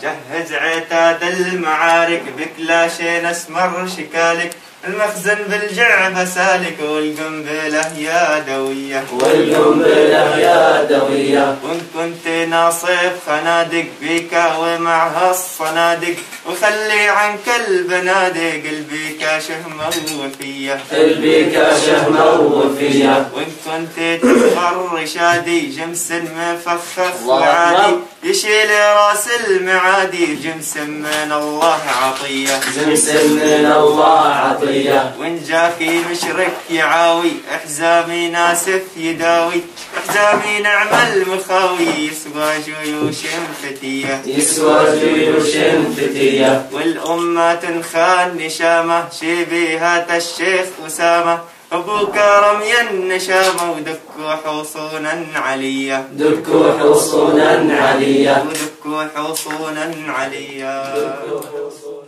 جهز عتاد المعارك بكلاشين اسمر شكالك. المخزن بالجعبة سالك والقنبلة يا دوية. والقنبلة يا دوية. وإن كنت ناصب خنادق بيكا ومعها الصنادق. وخلي عنك البنادق البيكا شهمة وفية البيكا شهمة وفية وإن كنت تبغى رشادي جمس مفخخ وعادي. يشيل رأس المعادي جمس من الله عطية. جنس من الله عطية. وإن جاكي مشرك يعاوي احزامي ناسف يداوي. احزامي نعم المخاوي يسوى جيوش فتية. يسوى جيوش فتية. والأمة تنخان نشامة شبيهة الشيخ أسامة. أبو كرم النشامة ودكوا حصونا عليا. دكوا حصونا عليا. دكوا حصونا